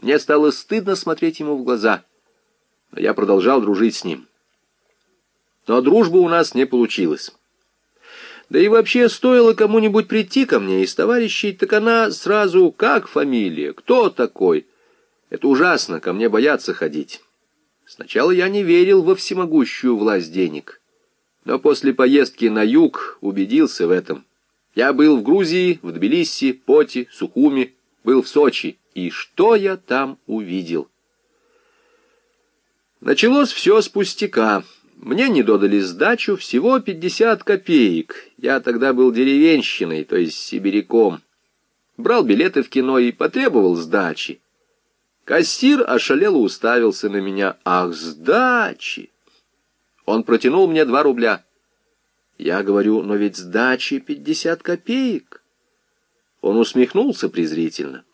Мне стало стыдно смотреть ему в глаза, но я продолжал дружить с ним. Но дружба у нас не получилась. Да и вообще, стоило кому-нибудь прийти ко мне из товарищей, так она сразу, как фамилия, кто такой? Это ужасно, ко мне боятся ходить. Сначала я не верил во всемогущую власть денег, но после поездки на юг убедился в этом. Я был в Грузии, в Тбилиси, Поте, Сухуми, был в Сочи, и что я там увидел? Началось все с пустяка — мне не додали сдачу, всего 50 копеек. Я тогда был деревенщиной, то есть сибиряком. Брал билеты в кино и потребовал сдачи. Кассир ошалело уставился на меня. «Ах, сдачи!» Он протянул мне два рубля. Я говорю, но ведь сдачи 50 копеек. Он усмехнулся презрительно.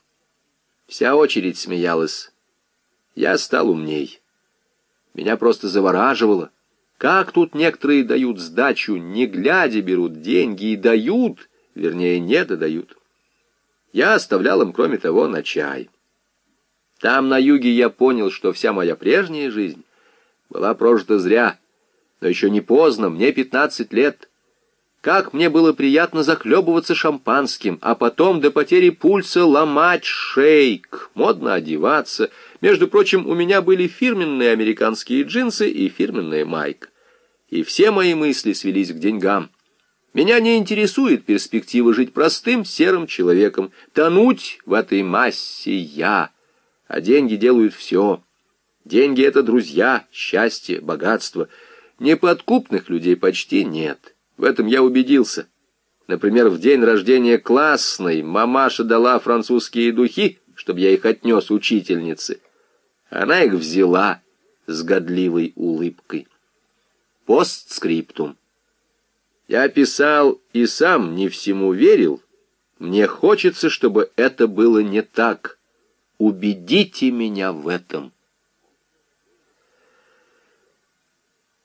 Вся очередь смеялась. Я стал умней. Меня просто завораживало. Как тут некоторые дают сдачу, не глядя берут деньги и дают, вернее, не додают. Я оставлял им, кроме того, на чай. Там, на юге, я понял, что вся моя прежняя жизнь была прожита зря. Но еще не поздно, мне пятнадцать лет. Как мне было приятно захлебываться шампанским, а потом до потери пульса ломать шейк, модно одеваться — между прочим, у меня были фирменные американские джинсы и фирменная майка. И все мои мысли свелись к деньгам. Меня не интересует перспектива жить простым серым человеком, тонуть в этой массе я. А деньги делают все. Деньги — это друзья, счастье, богатство. Неподкупных людей почти нет. В этом я убедился. Например, в день рождения классной мамаша дала французские духи, чтобы я их отнес учительнице. Она их взяла с годливой улыбкой. Постскриптум. Я писал и сам не всему верил. Мне хочется, чтобы это было не так. Убедите меня в этом.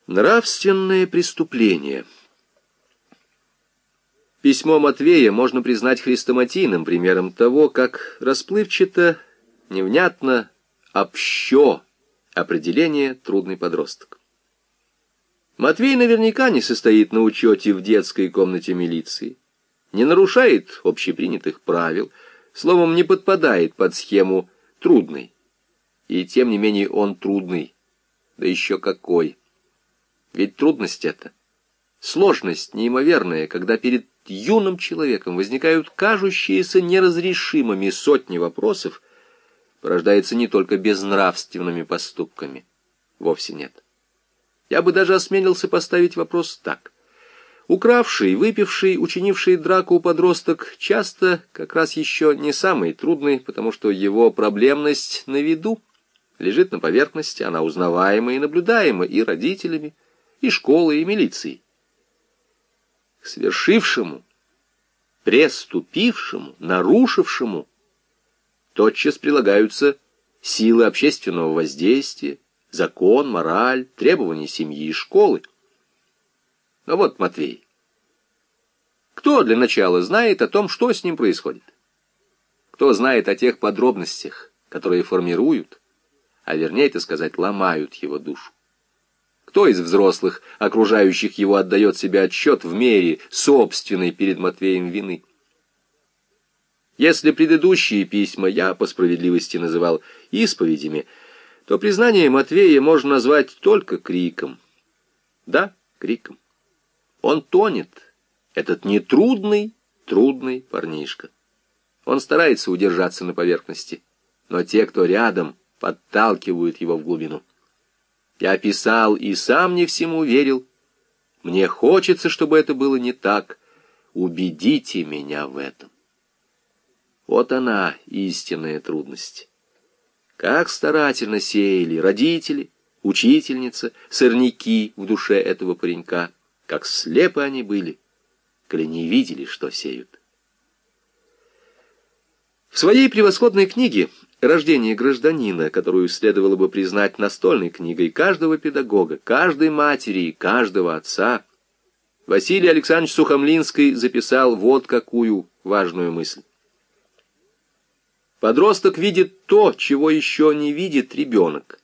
Нравственное преступление. Письмо Матвея можно признать хрестоматийным примером того, как расплывчато, невнятно, общо определение трудный подросток. Матвей наверняка не состоит на учете в детской комнате милиции, не нарушает общепринятых правил, словом, не подпадает под схему «трудный». И тем не менее он трудный, да еще какой. Ведь трудность это, сложность неимоверная, когда перед юным человеком возникают кажущиеся неразрешимыми сотни вопросов, порождается не только безнравственными поступками. Вовсе нет. Я бы даже осмелился поставить вопрос так. Укравший, выпивший, учинивший драку подросток часто как раз еще не самый трудный, потому что его проблемность на виду лежит на поверхности, она узнаваема и наблюдаема и родителями, и школой, и милицией. К свершившему, преступившему, нарушившему тотчас прилагаются силы общественного воздействия, закон, мораль, требования семьи и школы. Но вот Матвей. Кто для начала знает о том, что с ним происходит? Кто знает о тех подробностях, которые формируют, а вернее это сказать, ломают его душу? Кто из взрослых, окружающих его, отдает себе отчет в мере собственной перед Матвеем вины? Если предыдущие письма я по справедливости называл исповедями, то признание Матвея можно назвать только криком. Да, криком. Он тонет, этот нетрудный, трудный парнишка. Он старается удержаться на поверхности, но те, кто рядом, подталкивают его в глубину. Я писал и сам не всему верил. Мне хочется, чтобы это было не так. Убедите меня в этом. Вот она, истинная трудность. Как старательно сеяли родители, учительница, сорняки в душе этого паренька, как слепы они были, коли не видели, что сеют. В своей превосходной книге «Рождение гражданина», которую следовало бы признать настольной книгой каждого педагога, каждой матери и каждого отца, Василий Александрович Сухомлинский записал вот какую важную мысль. Подросток видит то, чего еще не видит ребенок.